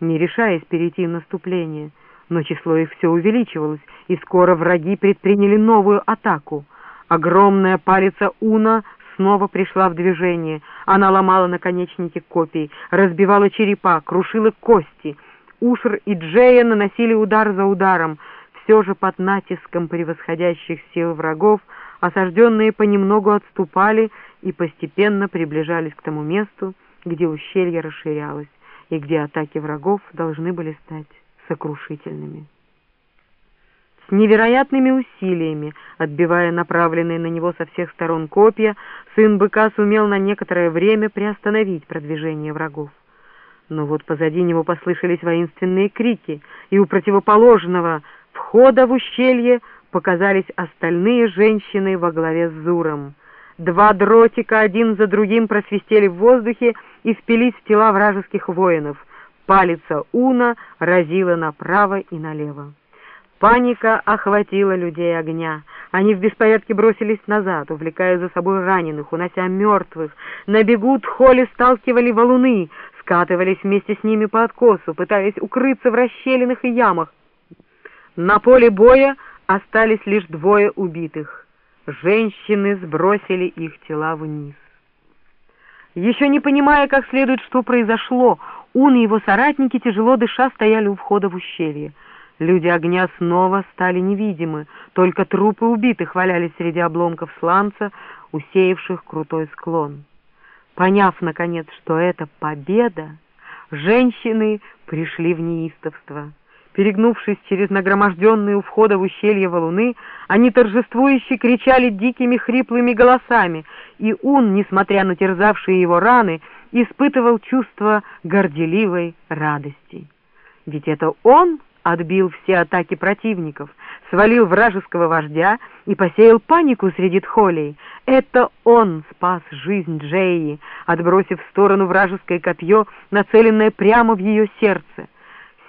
не решаясь перейти в наступление. Но число их все увеличивалось, и скоро враги предприняли новую атаку. Огромная палица Уна снова пришла в движение. Она ломала наконечники копий, разбивала черепа, крушила кости. Ушер и Джея наносили удар за ударом. Все же под натиском превосходящих сил врагов осажденные понемногу отступали и постепенно приближались к тому месту, где ущелье расширялось и где атаки врагов должны были стать сокрушительными. С невероятными усилиями, отбивая направленные на него со всех сторон копья, сын быка сумел на некоторое время приостановить продвижение врагов. Но вот позади него послышались воинственные крики, и у противоположного входа в ущелье показались остальные женщины во главе с Зуром. Два дротика один за другим просвистели в воздухе и впились в тела вражеских воинов. Палица Уна разила направо и налево. Паника охватила людей огня. Они в беспорядке бросились назад, увлекая за собой раненых, унося мертвых. На бегу тхоли сталкивали валуны, скатывались вместе с ними по откосу, пытаясь укрыться в расщелинах и ямах. На поле боя остались лишь двое убитых. Женщины сбросили их тела вниз. Еще не понимая как следует, что произошло, Ун и его соратники, тяжело дыша, стояли у входа в ущелье. Люди огня снова стали невидимы, только трупы убитых валялись среди обломков сланца, усеявших крутой склон. Поняв, наконец, что это победа, женщины пришли в неистовство. Перегнувшись через нагроможденные у входа в ущелье валуны, они торжествующе кричали дикими хриплыми голосами, и Ун, несмотря на терзавшие его раны, испытывал чувство горделивой радости. Ведь это он отбил все атаки противников, свалил вражеского вождя и посеял панику среди тхолей. Это он спас жизнь Джеи, отбросив в сторону вражеское копье, нацеленное прямо в ее сердце.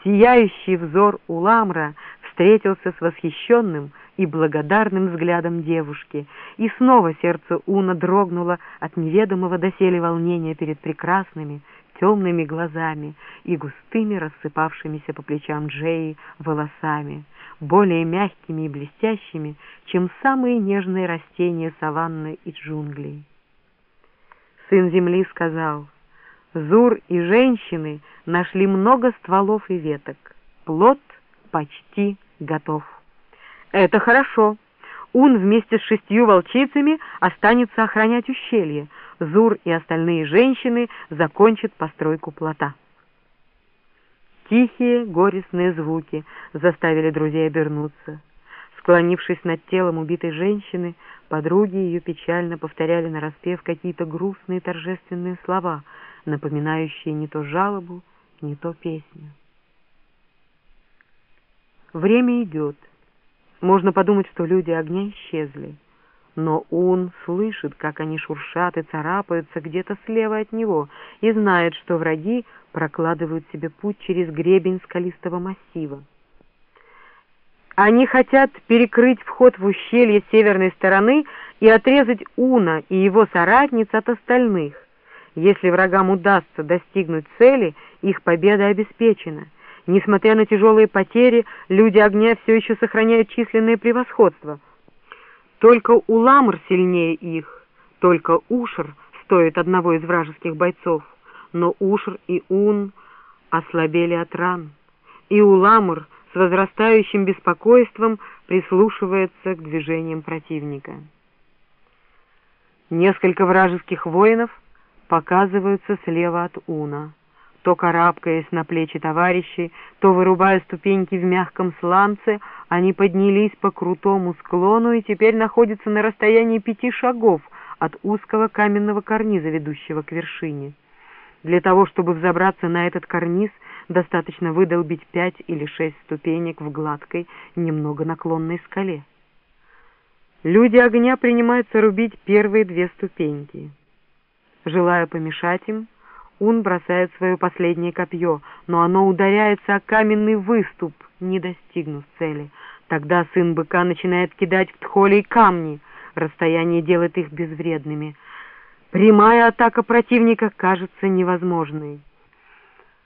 Сияющий взор Уламра встретился с восхищенным и благодарным взглядом девушки, и снова сердце Уна дрогнуло от неведомого доселе волнения перед прекрасными, темными глазами и густыми рассыпавшимися по плечам Джеи волосами, более мягкими и блестящими, чем самые нежные растения саванны и джунглей. Сын земли сказал, «Зур и женщины нашли много стволов и веток. Плод почти готов». «Это хорошо», Ун вместе с шестью волчицами останется охранять ущелье. Зур и остальные женщины закончат постройку плота. Тихие, горестные звуки заставили друзей обернуться. Склонившись над телом убитой женщины, подруги ее печально повторяли нараспев какие-то грустные торжественные слова, напоминающие не то жалобу, не то песню. Время идет. Можно подумать, что люди огня исчезли. Но он слышит, как они шуршат и царапаются где-то слева от него, и знает, что враги прокладывают себе путь через гребень скалистого массива. Они хотят перекрыть вход в ущелье северной стороны и отрезать Уна и его соратниц от остальных. Если врагам удастся достигнуть цели, их победа обеспечена. Несмотря на тяжелые потери, люди огня все еще сохраняют численное превосходство. Только Уламр сильнее их, только Ушер стоит одного из вражеских бойцов, но Ушер и Ун ослабели от ран, и Уламр с возрастающим беспокойством прислушивается к движениям противника. Несколько вражеских воинов показываются слева от Уна то карабкаясь на плечи товарищей, то вырубая ступеньки в мягком сланце, они поднялись по крутому склону и теперь находятся на расстоянии пяти шагов от узкого каменного карниза, ведущего к вершине. Для того, чтобы взобраться на этот карниз, достаточно выдолбить пять или шесть ступенек в гладкой, немного наклонной скале. Люди огня принимаются рубить первые две ступеньки. Желая помешать им, Ун бросает свое последнее копье, но оно ударяется о каменный выступ, не достигнув цели. Тогда сын быка начинает кидать в тхоли камни. Расстояние делает их безвредными. Прямая атака противника кажется невозможной.